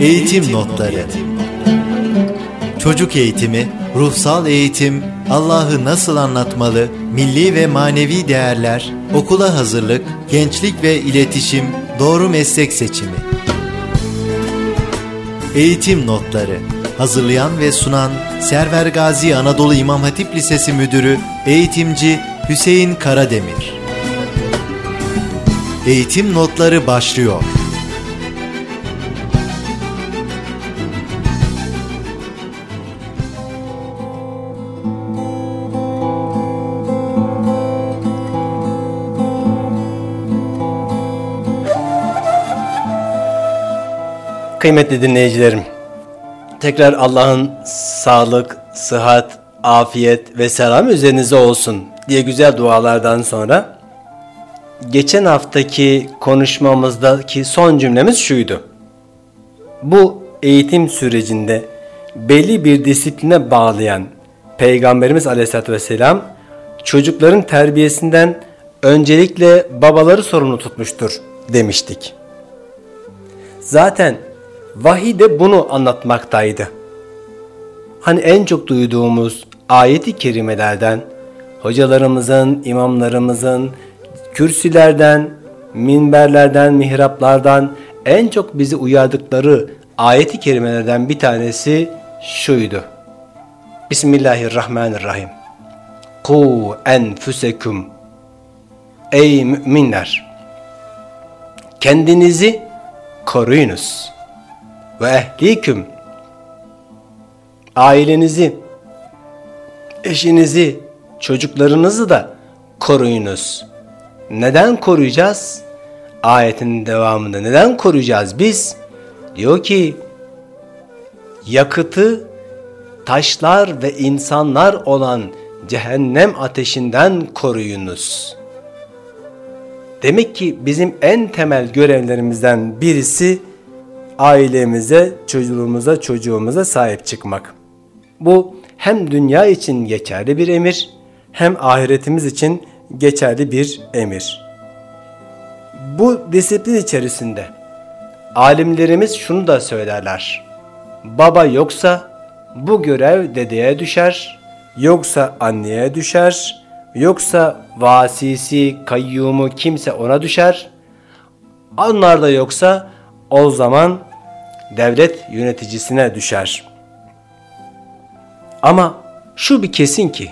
Eğitim Notları Çocuk eğitimi, ruhsal eğitim, Allah'ı nasıl anlatmalı, milli ve manevi değerler, okula hazırlık, gençlik ve iletişim, doğru meslek seçimi. Eğitim Notları Hazırlayan ve sunan Server Gazi Anadolu İmam Hatip Lisesi Müdürü, Eğitimci Hüseyin Karademir. Eğitim Notları başlıyor. Kıymetli dinleyicilerim, tekrar Allah'ın sağlık, sıhhat, afiyet ve selam üzerinize olsun diye güzel dualardan sonra geçen haftaki konuşmamızdaki son cümlemiz şuydu. Bu eğitim sürecinde belli bir disipline bağlayan Peygamberimiz Aleyhisselatü Vesselam çocukların terbiyesinden öncelikle babaları sorumlu tutmuştur demiştik. Zaten vahiy de bunu anlatmaktaydı. Hani en çok duyduğumuz ayeti kerimelerden, hocalarımızın, imamlarımızın, kürsülerden, minberlerden, mihraplardan en çok bizi uyardıkları ayeti kerimelerden bir tanesi şuydu. Bismillahirrahmanirrahim. Ku enfusekum Ey müminler! Kendinizi koruyunuz ve ehliküm ailenizi, eşinizi, çocuklarınızı da koruyunuz. Neden koruyacağız? Ayetin devamında neden koruyacağız biz? Diyor ki yakıtı taşlar ve insanlar olan cehennem ateşinden koruyunuz. Demek ki bizim en temel görevlerimizden birisi ailemize, çocuğumuza, çocuğumuza sahip çıkmak. Bu hem dünya için geçerli bir emir, hem ahiretimiz için geçerli bir emir. Bu disiplin içerisinde alimlerimiz şunu da söylerler. Baba yoksa bu görev dedeye düşer, yoksa anneye düşer, yoksa vasisi, kayyumu kimse ona düşer. Onlar da yoksa o zaman devlet yöneticisine düşer. Ama şu bir kesin ki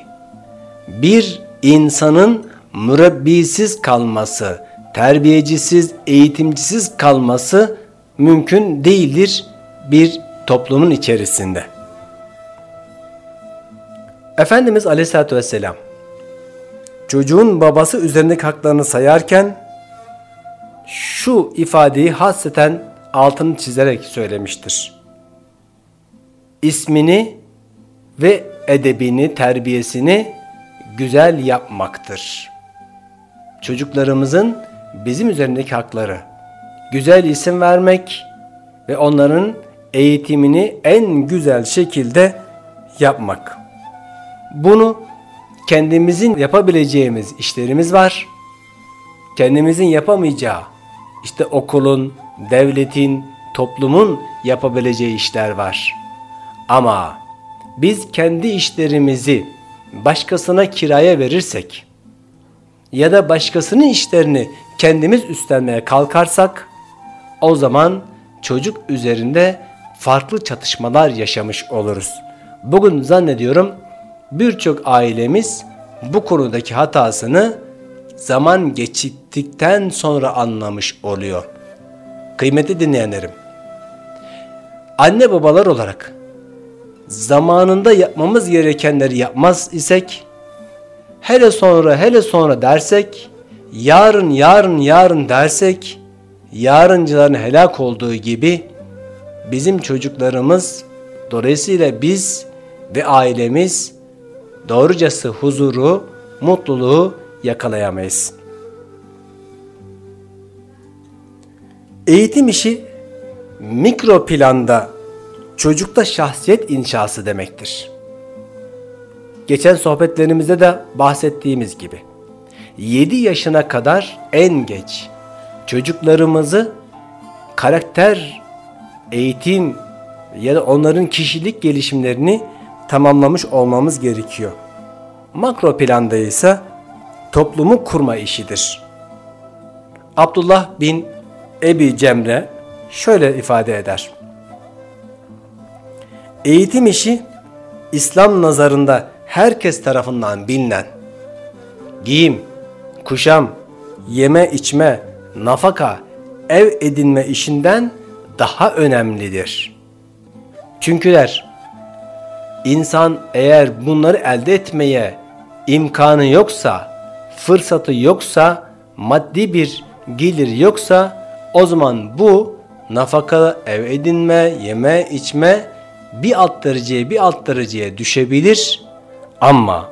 bir insanın mürebbisiz kalması, terbiyecisiz, eğitimcisiz kalması mümkün değildir bir toplumun içerisinde. Efendimiz Aleyhisselatü Vesselam çocuğun babası üzerindeki haklarını sayarken şu ifadeyi hasreten altını çizerek söylemiştir. İsmini ve edebini, terbiyesini güzel yapmaktır. Çocuklarımızın bizim üzerindeki hakları güzel isim vermek ve onların eğitimini en güzel şekilde yapmak. Bunu kendimizin yapabileceğimiz işlerimiz var. Kendimizin yapamayacağı işte okulun, devletin, toplumun yapabileceği işler var. Ama biz kendi işlerimizi başkasına kiraya verirsek ya da başkasının işlerini kendimiz üstlenmeye kalkarsak o zaman çocuk üzerinde farklı çatışmalar yaşamış oluruz. Bugün zannediyorum birçok ailemiz bu konudaki hatasını zaman geçittikten sonra anlamış oluyor. Kıymetli dinleyenlerim, anne babalar olarak zamanında yapmamız gerekenleri yapmaz isek, hele sonra hele sonra dersek, yarın yarın yarın dersek, yarıncıların helak olduğu gibi bizim çocuklarımız dolayısıyla biz ve ailemiz doğrucası huzuru, mutluluğu yakalayamayız. Eğitim işi mikro planda çocukta şahsiyet inşası demektir. Geçen sohbetlerimizde de bahsettiğimiz gibi 7 yaşına kadar en geç çocuklarımızı karakter eğitim ya da onların kişilik gelişimlerini tamamlamış olmamız gerekiyor. Makro planda ise toplumu kurma işidir. Abdullah bin Ebi Cemre şöyle ifade eder. Eğitim işi İslam nazarında herkes tarafından bilinen giyim, kuşam, yeme içme, nafaka, ev edinme işinden daha önemlidir. Çünküler insan eğer bunları elde etmeye imkanı yoksa, fırsatı yoksa, maddi bir gelir yoksa o zaman bu nafaka, ev edinme, yeme, içme bir alt dereceye bir alt dereceye düşebilir ama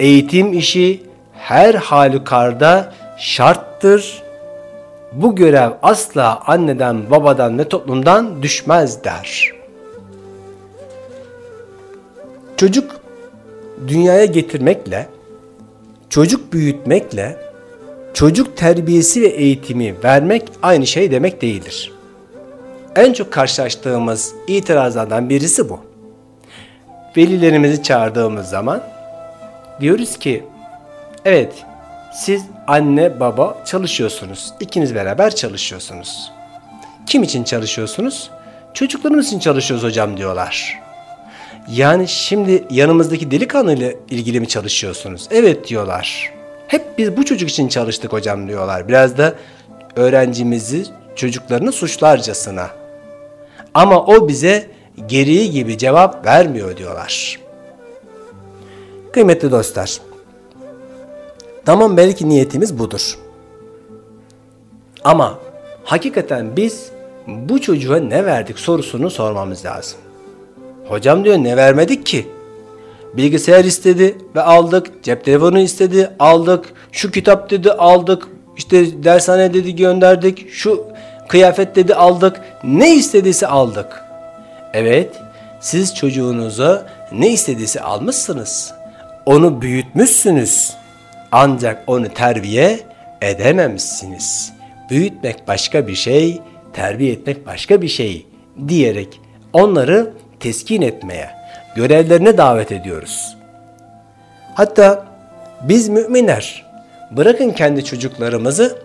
eğitim işi her halükarda şarttır. Bu görev asla anneden, babadan ve toplumdan düşmez der. Çocuk dünyaya getirmekle, çocuk büyütmekle, çocuk terbiyesi ve eğitimi vermek aynı şey demek değildir. En çok karşılaştığımız itirazlardan birisi bu. Velilerimizi çağırdığımız zaman diyoruz ki evet siz anne baba çalışıyorsunuz. İkiniz beraber çalışıyorsunuz. Kim için çalışıyorsunuz? Çocuklarımız için çalışıyoruz hocam diyorlar. Yani şimdi yanımızdaki delikanlı ile ilgili mi çalışıyorsunuz? Evet diyorlar. Hep biz bu çocuk için çalıştık hocam diyorlar. Biraz da öğrencimizi çocuklarını suçlarcasına. Ama o bize gereği gibi cevap vermiyor diyorlar. Kıymetli dostlar, tamam belki niyetimiz budur. Ama hakikaten biz bu çocuğa ne verdik sorusunu sormamız lazım. Hocam diyor ne vermedik ki? Bilgisayar istedi ve aldık. Cep telefonu istedi aldık. Şu kitap dedi aldık. İşte dershane dedi gönderdik. Şu kıyafet dedi aldık. Ne istediyse aldık. Evet siz çocuğunuza ne istediyse almışsınız. Onu büyütmüşsünüz. Ancak onu terbiye edememişsiniz. Büyütmek başka bir şey, terbiye etmek başka bir şey diyerek onları teskin etmeye, görevlerine davet ediyoruz. Hatta biz müminler bırakın kendi çocuklarımızı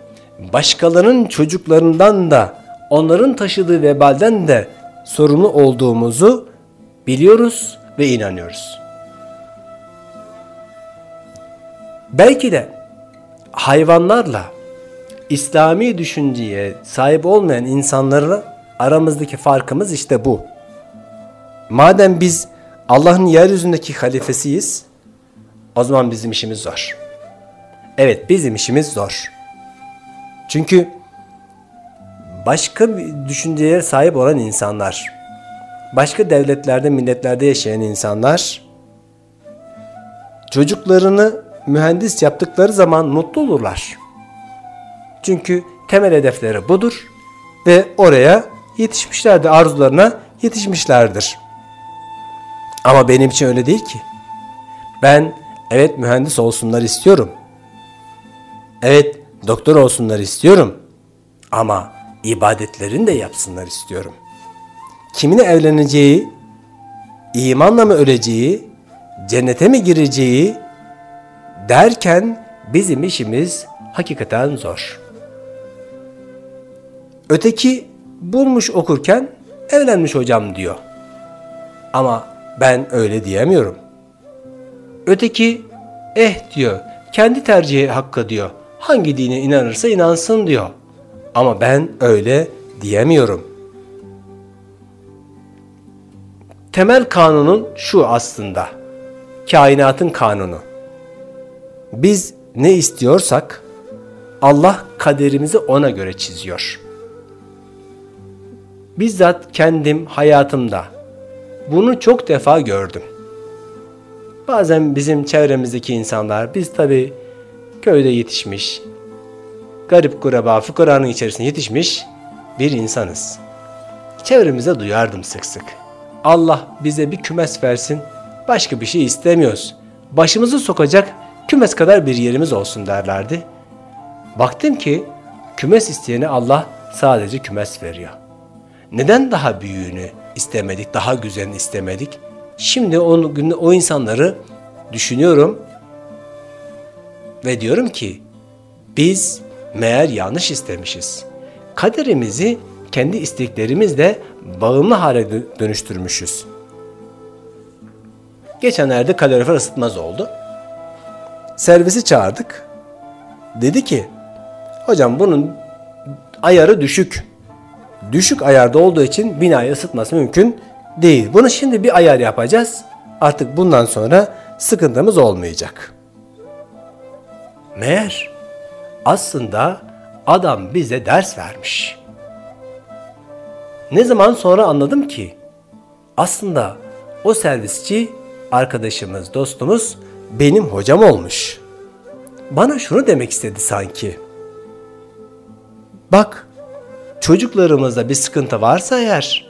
başkalarının çocuklarından da onların taşıdığı vebalden de sorumlu olduğumuzu biliyoruz ve inanıyoruz. Belki de hayvanlarla İslami düşünceye sahip olmayan insanlarla aramızdaki farkımız işte bu. Madem biz Allah'ın yeryüzündeki halifesiyiz, o zaman bizim işimiz zor. Evet bizim işimiz zor. Çünkü başka bir düşünceye sahip olan insanlar, başka devletlerde, milletlerde yaşayan insanlar çocuklarını mühendis yaptıkları zaman mutlu olurlar. Çünkü temel hedefleri budur ve oraya yetişmişlerdir, arzularına yetişmişlerdir. Ama benim için öyle değil ki. Ben evet mühendis olsunlar istiyorum. Evet doktor olsunlar istiyorum. Ama ibadetlerini de yapsınlar istiyorum. Kiminle evleneceği, imanla mı öleceği, cennete mi gireceği derken bizim işimiz hakikaten zor. Öteki bulmuş okurken evlenmiş hocam diyor. Ama ben öyle diyemiyorum. Öteki eh diyor. Kendi tercihi hakkı diyor. Hangi dine inanırsa inansın diyor. Ama ben öyle diyemiyorum. Temel kanunun şu aslında. Kainatın kanunu. Biz ne istiyorsak Allah kaderimizi ona göre çiziyor. Bizzat kendim hayatımda bunu çok defa gördüm. Bazen bizim çevremizdeki insanlar, biz tabi köyde yetişmiş, garip kuraba, fukaranın içerisinde yetişmiş bir insanız. Çevremize duyardım sık sık. Allah bize bir kümes versin, başka bir şey istemiyoruz. Başımızı sokacak kümes kadar bir yerimiz olsun derlerdi. Baktım ki kümes isteyene Allah sadece kümes veriyor. neden daha büyüğünü istemedik, daha güzelini istemedik? Şimdi o, o insanları düşünüyorum ve diyorum ki biz meğer yanlış istemişiz. Kaderimizi kendi isteklerimizle bağımlı hale dönüştürmüşüz. Geçenlerde kalorifer ısıtmaz oldu. Servisi çağırdık. Dedi ki, hocam bunun ayarı düşük. Düşük ayarda olduğu için binayı ısıtması mümkün değil. Bunu şimdi bir ayar yapacağız. Artık bundan sonra sıkıntımız olmayacak. Meğer aslında adam bize ders vermiş. Ne zaman sonra anladım ki aslında o servisçi arkadaşımız, dostumuz benim hocam olmuş. Bana şunu demek istedi sanki. Bak, çocuklarımızda bir sıkıntı varsa eğer,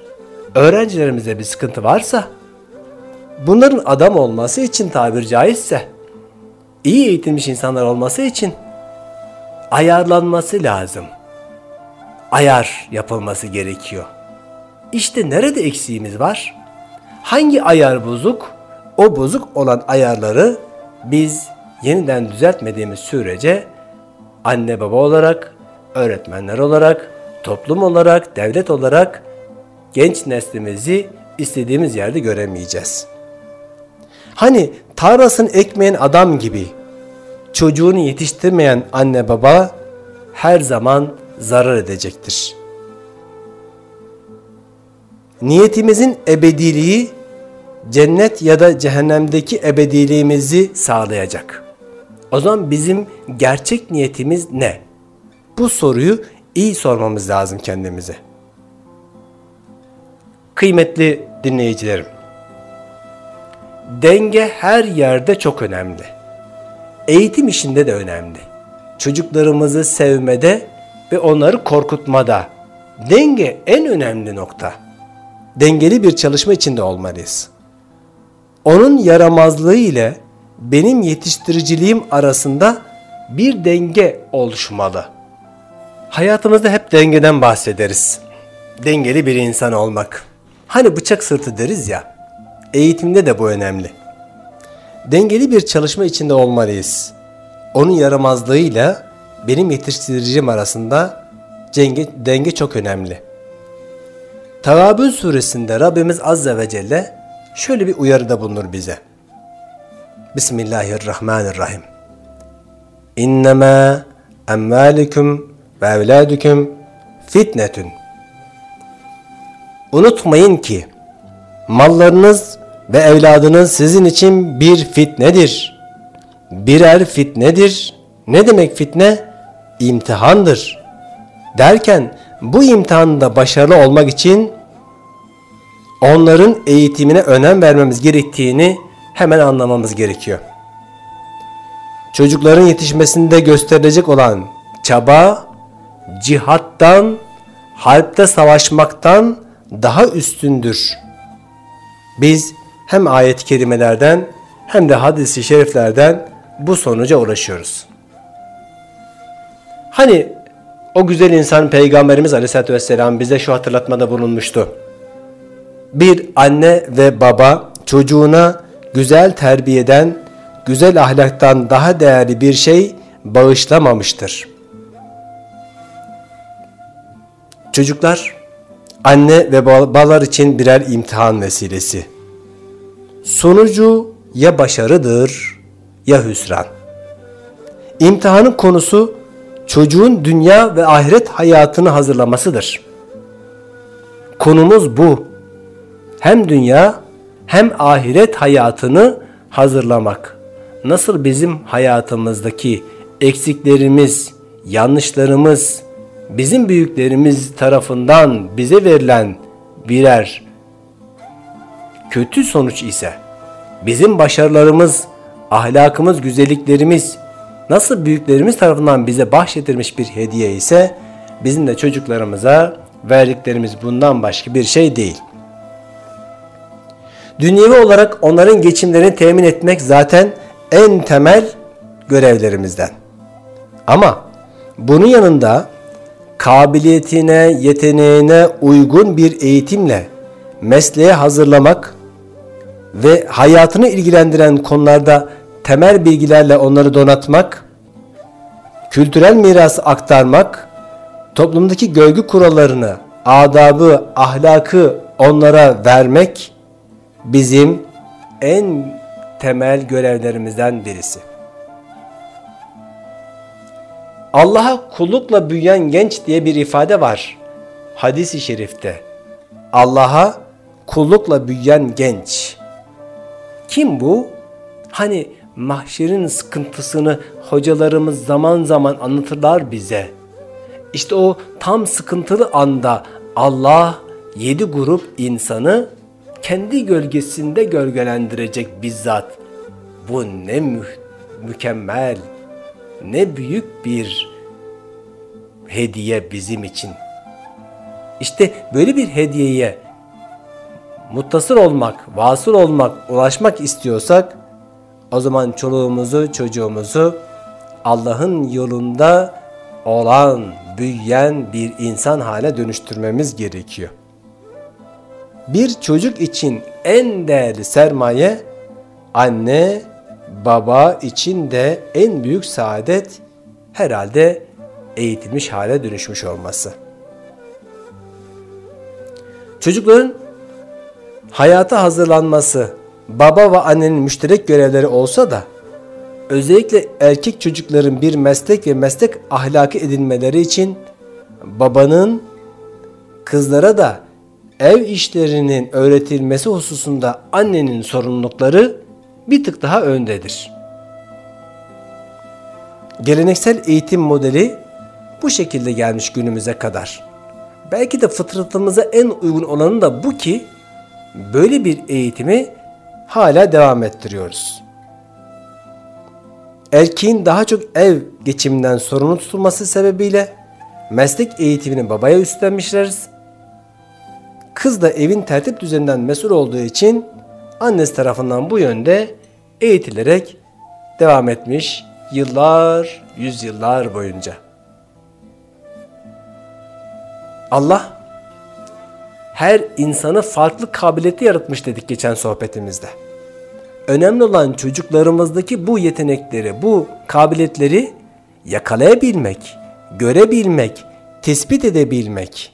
öğrencilerimizde bir sıkıntı varsa, bunların adam olması için tabir caizse, iyi eğitilmiş insanlar olması için ayarlanması lazım. Ayar yapılması gerekiyor. İşte nerede eksiğimiz var? Hangi ayar bozuk? O bozuk olan ayarları biz yeniden düzeltmediğimiz sürece anne baba olarak, öğretmenler olarak, toplum olarak, devlet olarak genç neslimizi istediğimiz yerde göremeyeceğiz. Hani tarlasını ekmeyen adam gibi çocuğunu yetiştirmeyen anne baba her zaman zarar edecektir. Niyetimizin ebediliği cennet ya da cehennemdeki ebediliğimizi sağlayacak. O zaman bizim gerçek niyetimiz ne? Bu soruyu iyi sormamız lazım kendimize. Kıymetli dinleyicilerim, denge her yerde çok önemli. Eğitim işinde de önemli. Çocuklarımızı sevmede ve onları korkutmada denge en önemli nokta. Dengeli bir çalışma içinde olmalıyız. Onun yaramazlığı ile benim yetiştiriciliğim arasında bir denge oluşmalı. Hayatımızda hep dengeden bahsederiz. Dengeli bir insan olmak. Hani bıçak sırtı deriz ya. Eğitimde de bu önemli. Dengeli bir çalışma içinde olmalıyız. Onun yaramazlığıyla benim yetiştiricim arasında denge, denge çok önemli. Tagabun suresinde Rabbimiz Azze ve Celle şöyle bir uyarıda bulunur bize. Bismillahirrahmanirrahim. İnnemâ emmâlikum ve evlâdüküm fitnetün. Unutmayın ki mallarınız ve evladınız sizin için bir fitnedir. Birer fitnedir. Ne demek fitne? İmtihandır. Derken bu imtihanda başarılı olmak için onların eğitimine önem vermemiz gerektiğini hemen anlamamız gerekiyor. Çocukların yetişmesinde gösterilecek olan çaba cihattan, harpte savaşmaktan daha üstündür. Biz hem ayet-i kerimelerden hem de hadis-i şeriflerden bu sonuca ulaşıyoruz. Hani o güzel insan Peygamberimiz Aleyhisselatü Vesselam bize şu hatırlatmada bulunmuştu. Bir anne ve baba çocuğuna güzel terbiyeden, güzel ahlaktan daha değerli bir şey bağışlamamıştır. Çocuklar anne ve babalar için birer imtihan vesilesi. Sonucu ya başarıdır ya hüsran. İmtihanın konusu çocuğun dünya ve ahiret hayatını hazırlamasıdır. Konumuz bu. Hem dünya hem ahiret hayatını hazırlamak. Nasıl bizim hayatımızdaki eksiklerimiz, yanlışlarımız, bizim büyüklerimiz tarafından bize verilen birer kötü sonuç ise bizim başarılarımız, ahlakımız, güzelliklerimiz nasıl büyüklerimiz tarafından bize bahşedilmiş bir hediye ise bizim de çocuklarımıza verdiklerimiz bundan başka bir şey değil. Dünyevi olarak onların geçimlerini temin etmek zaten en temel görevlerimizden. Ama bunun yanında kabiliyetine, yeteneğine uygun bir eğitimle mesleğe hazırlamak ve hayatını ilgilendiren konularda temel bilgilerle onları donatmak, kültürel mirası aktarmak, toplumdaki görgü kurallarını, adabı, ahlakı onlara vermek bizim en temel görevlerimizden birisi. Allah'a kullukla büyüyen genç diye bir ifade var hadis-i şerifte. Allah'a kullukla büyüyen genç. Kim bu? Hani mahşerin sıkıntısını hocalarımız zaman zaman anlatırlar bize. İşte o tam sıkıntılı anda Allah yedi grup insanı kendi gölgesinde gölgelendirecek bizzat. Bu ne mü mükemmel, ne büyük bir hediye bizim için. İşte böyle bir hediyeye muttasır olmak, vasıl olmak, ulaşmak istiyorsak o zaman çoluğumuzu, çocuğumuzu Allah'ın yolunda olan, büyüyen bir insan hale dönüştürmemiz gerekiyor. Bir çocuk için en değerli sermaye anne, baba için de en büyük saadet herhalde eğitilmiş hale dönüşmüş olması. Çocukların hayata hazırlanması baba ve annenin müşterek görevleri olsa da özellikle erkek çocukların bir meslek ve meslek ahlakı edinmeleri için babanın kızlara da ev işlerinin öğretilmesi hususunda annenin sorumlulukları bir tık daha öndedir. Geleneksel eğitim modeli bu şekilde gelmiş günümüze kadar. Belki de fıtratımıza en uygun olanı da bu ki böyle bir eğitimi hala devam ettiriyoruz. Erkeğin daha çok ev geçiminden sorumlu tutulması sebebiyle meslek eğitimini babaya üstlenmişleriz. Kız da evin tertip düzeninden mesul olduğu için annesi tarafından bu yönde eğitilerek devam etmiş yıllar, yüzyıllar boyunca. Allah her insanı farklı kabiliyeti yaratmış dedik geçen sohbetimizde. Önemli olan çocuklarımızdaki bu yetenekleri, bu kabiliyetleri yakalayabilmek, görebilmek, tespit edebilmek.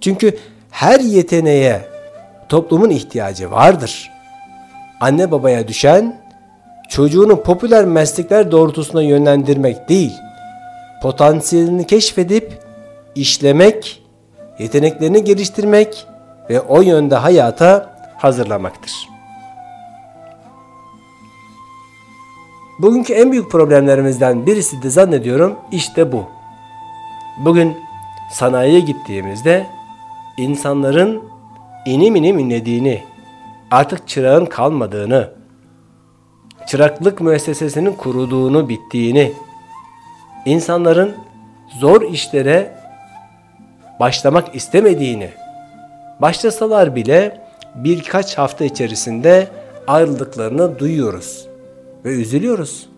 Çünkü her yeteneğe toplumun ihtiyacı vardır. Anne babaya düşen çocuğunu popüler meslekler doğrultusuna yönlendirmek değil, potansiyelini keşfedip işlemek yeteneklerini geliştirmek ve o yönde hayata hazırlamaktır. Bugünkü en büyük problemlerimizden birisi de zannediyorum işte bu. Bugün sanayiye gittiğimizde insanların inim inim inlediğini, artık çırağın kalmadığını, çıraklık müessesesinin kuruduğunu, bittiğini, insanların zor işlere başlamak istemediğini, başlasalar bile birkaç hafta içerisinde ayrıldıklarını duyuyoruz ve üzülüyoruz.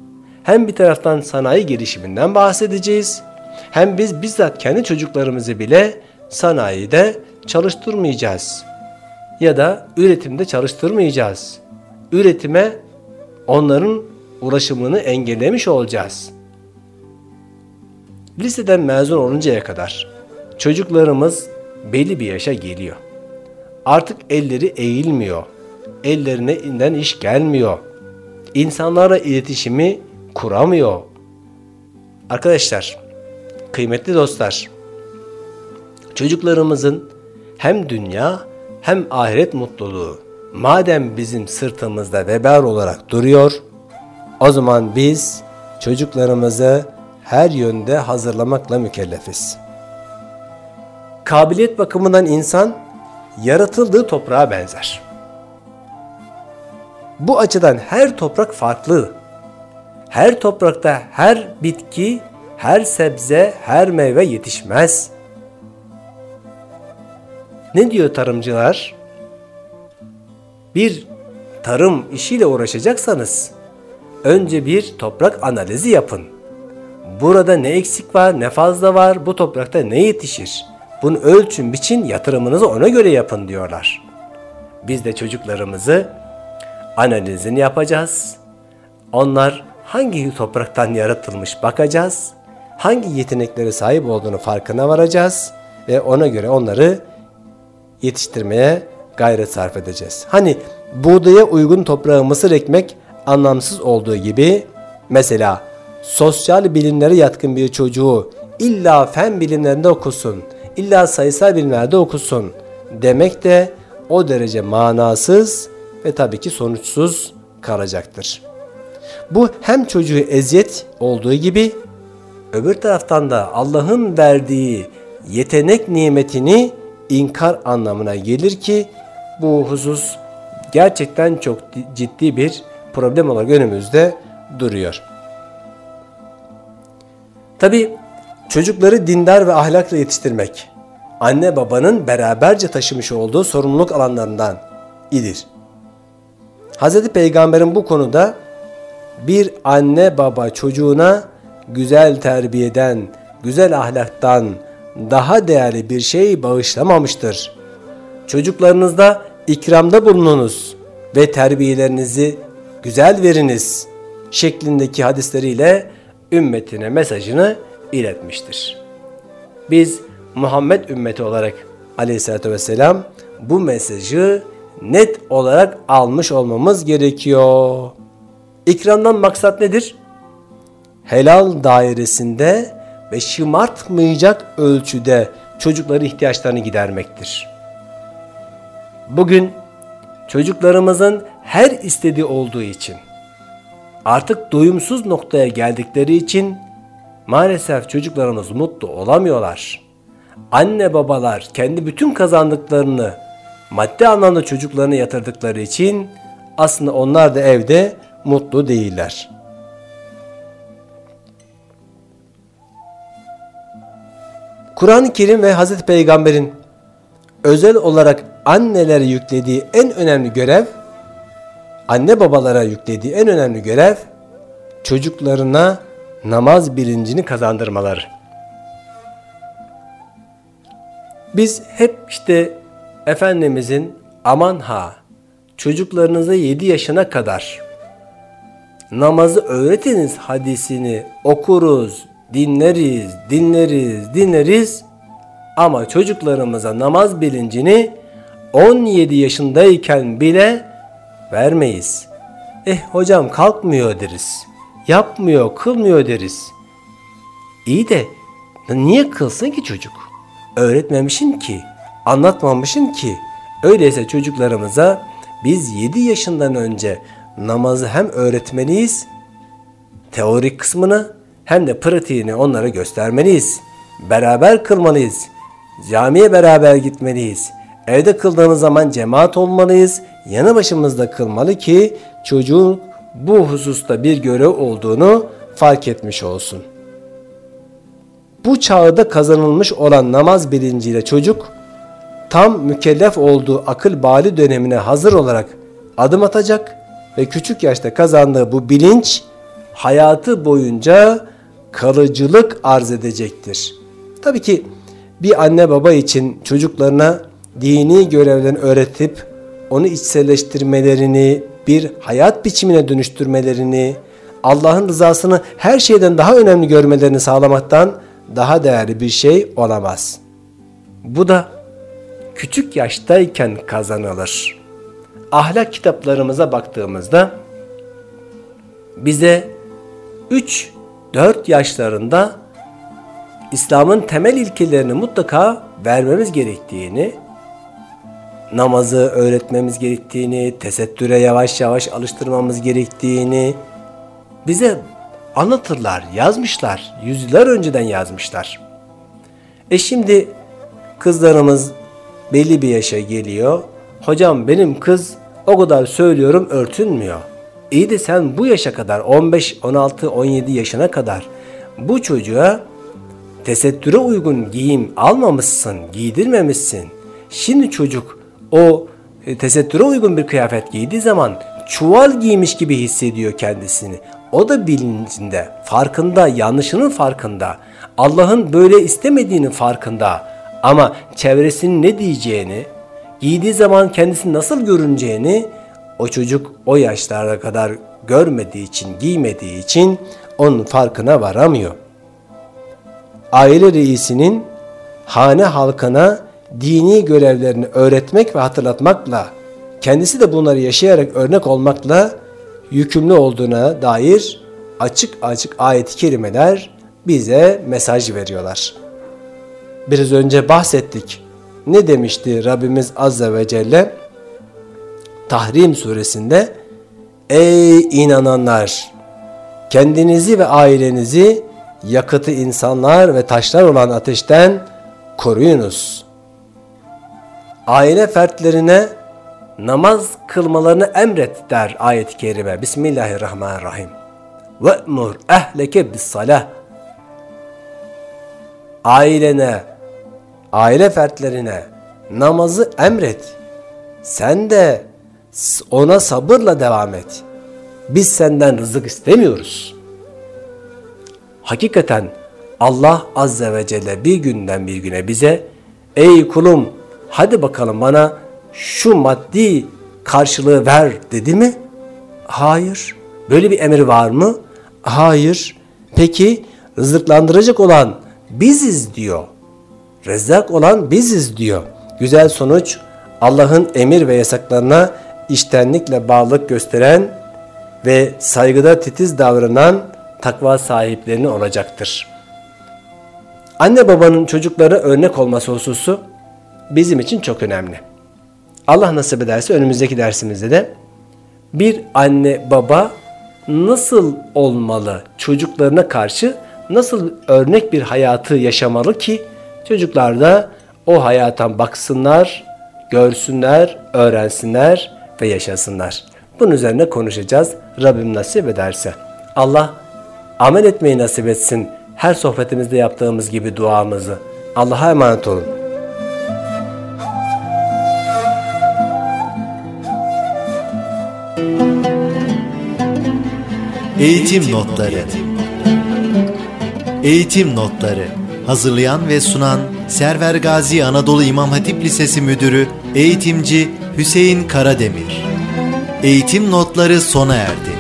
Hem bir taraftan sanayi gelişiminden bahsedeceğiz, hem biz bizzat kendi çocuklarımızı bile sanayide çalıştırmayacağız ya da üretimde çalıştırmayacağız. Üretime onların ulaşımını engellemiş olacağız. Liseden mezun oluncaya kadar Çocuklarımız belli bir yaşa geliyor. Artık elleri eğilmiyor. Ellerine inden iş gelmiyor. İnsanlarla iletişimi kuramıyor. Arkadaşlar, kıymetli dostlar, çocuklarımızın hem dünya hem ahiret mutluluğu madem bizim sırtımızda vebal olarak duruyor, o zaman biz çocuklarımızı her yönde hazırlamakla mükellefiz. Kabiliyet bakımından insan yaratıldığı toprağa benzer. Bu açıdan her toprak farklı. Her toprakta her bitki, her sebze, her meyve yetişmez. Ne diyor tarımcılar? Bir tarım işiyle uğraşacaksanız önce bir toprak analizi yapın. Burada ne eksik var, ne fazla var, bu toprakta ne yetişir? Bunu ölçün, biçin, yatırımınızı ona göre yapın diyorlar. Biz de çocuklarımızı analizini yapacağız. Onlar hangi topraktan yaratılmış bakacağız. Hangi yeteneklere sahip olduğunu farkına varacağız ve ona göre onları yetiştirmeye gayret sarf edeceğiz. Hani buğdaya uygun toprağı mısır ekmek anlamsız olduğu gibi mesela sosyal bilimlere yatkın bir çocuğu illa fen bilimlerinde okusun, illa sayısal bilimlerde okusun demek de o derece manasız ve tabii ki sonuçsuz kalacaktır. Bu hem çocuğu eziyet olduğu gibi öbür taraftan da Allah'ın verdiği yetenek nimetini inkar anlamına gelir ki bu husus gerçekten çok ciddi bir problem olarak önümüzde duruyor. Tabi çocukları dindar ve ahlakla yetiştirmek anne babanın beraberce taşımış olduğu sorumluluk alanlarından idir. Hz. Peygamber'in bu konuda bir anne baba çocuğuna güzel terbiyeden, güzel ahlaktan daha değerli bir şey bağışlamamıştır. Çocuklarınızda ikramda bulununuz ve terbiyelerinizi güzel veriniz şeklindeki hadisleriyle ümmetine mesajını iletmiştir. Biz Muhammed ümmeti olarak aleyhissalatü vesselam bu mesajı net olarak almış olmamız gerekiyor. İkramdan maksat nedir? Helal dairesinde ve şımartmayacak ölçüde çocukların ihtiyaçlarını gidermektir. Bugün çocuklarımızın her istediği olduğu için artık doyumsuz noktaya geldikleri için maalesef çocuklarımız mutlu olamıyorlar. Anne babalar kendi bütün kazandıklarını maddi anlamda çocuklarına yatırdıkları için aslında onlar da evde mutlu değiller. Kur'an-ı Kerim ve Hazreti Peygamber'in özel olarak annelere yüklediği en önemli görev, anne babalara yüklediği en önemli görev çocuklarına namaz bilincini kazandırmaları. Biz hep işte Efendimizin aman ha çocuklarınıza 7 yaşına kadar namazı öğretiniz hadisini okuruz, dinleriz, dinleriz, dinleriz ama çocuklarımıza namaz bilincini 17 yaşındayken bile vermeyiz. Eh hocam kalkmıyor deriz. Yapmıyor, kılmıyor deriz. İyi de niye kılsın ki çocuk? Öğretmemişin ki, anlatmamışın ki. Öyleyse çocuklarımıza biz 7 yaşından önce namazı hem öğretmeliyiz, teorik kısmını hem de pratiğini onlara göstermeliyiz. Beraber kılmalıyız. Camiye beraber gitmeliyiz. Evde kıldığımız zaman cemaat olmalıyız. Yanı başımızda kılmalı ki çocuğun bu hususta bir görev olduğunu fark etmiş olsun. Bu çağda kazanılmış olan namaz bilinciyle çocuk tam mükellef olduğu akıl bali dönemine hazır olarak adım atacak ve küçük yaşta kazandığı bu bilinç hayatı boyunca kalıcılık arz edecektir. Tabii ki bir anne baba için çocuklarına dini görevlerini öğretip onu içselleştirmelerini, bir hayat biçimine dönüştürmelerini, Allah'ın rızasını her şeyden daha önemli görmelerini sağlamaktan daha değerli bir şey olamaz. Bu da küçük yaştayken kazanılır. Ahlak kitaplarımıza baktığımızda bize 3 4 yaşlarında İslam'ın temel ilkelerini mutlaka vermemiz gerektiğini, namazı öğretmemiz gerektiğini, tesettüre yavaş yavaş alıştırmamız gerektiğini bize anlatırlar, yazmışlar. Yüzyıllar önceden yazmışlar. E şimdi kızlarımız belli bir yaşa geliyor. Hocam benim kız o kadar söylüyorum örtünmüyor. İyi de sen bu yaşa kadar 15, 16, 17 yaşına kadar bu çocuğa tesettüre uygun giyim almamışsın, giydirmemişsin. Şimdi çocuk o e, tesettüre uygun bir kıyafet giydiği zaman çuval giymiş gibi hissediyor kendisini. o da bilincinde, farkında, yanlışının farkında. Allah'ın böyle istemediğinin farkında. Ama çevresinin ne diyeceğini, giydiği zaman kendisini nasıl görüneceğini o çocuk o yaşlara kadar görmediği için, giymediği için onun farkına varamıyor. Aile reisinin hane halkına dini görevlerini öğretmek ve hatırlatmakla, kendisi de bunları yaşayarak örnek olmakla yükümlü olduğuna dair açık açık ayet-i kerimeler bize mesaj veriyorlar. Biraz önce bahsettik. Ne demişti Rabbimiz Azze ve Celle? Tahrim suresinde Ey inananlar! Kendinizi ve ailenizi yakıtı insanlar ve taşlar olan ateşten koruyunuz. Aile fertlerine namaz kılmalarını emret der ayet-i kerime. Bismillahirrahmanirrahim. Ve'mur ehleke bis salah. Ailene, aile fertlerine namazı emret. Sen de ona sabırla devam et. Biz senden rızık istemiyoruz. Hakikaten Allah Azze ve Celle bir günden bir güne bize ey kulum hadi bakalım bana şu maddi karşılığı ver dedi mi? Hayır. Böyle bir emir var mı? Hayır. Peki rızıklandıracak olan biziz diyor. Rezzak olan biziz diyor. Güzel sonuç Allah'ın emir ve yasaklarına iştenlikle bağlılık gösteren ve saygıda titiz davranan takva sahiplerini olacaktır. Anne babanın çocuklara örnek olması hususu bizim için çok önemli. Allah nasip ederse önümüzdeki dersimizde de bir anne baba nasıl olmalı çocuklarına karşı nasıl örnek bir hayatı yaşamalı ki çocuklar da o hayattan baksınlar, görsünler, öğrensinler ve yaşasınlar. Bunun üzerine konuşacağız Rabbim nasip ederse. Allah amel etmeyi nasip etsin her sohbetimizde yaptığımız gibi duamızı. Allah'a emanet olun. Eğitim Notları Eğitim Notları Hazırlayan ve sunan Server Gazi Anadolu İmam Hatip Lisesi Müdürü Eğitimci Hüseyin Karademir Eğitim Notları sona erdi.